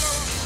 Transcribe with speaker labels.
Speaker 1: Lord.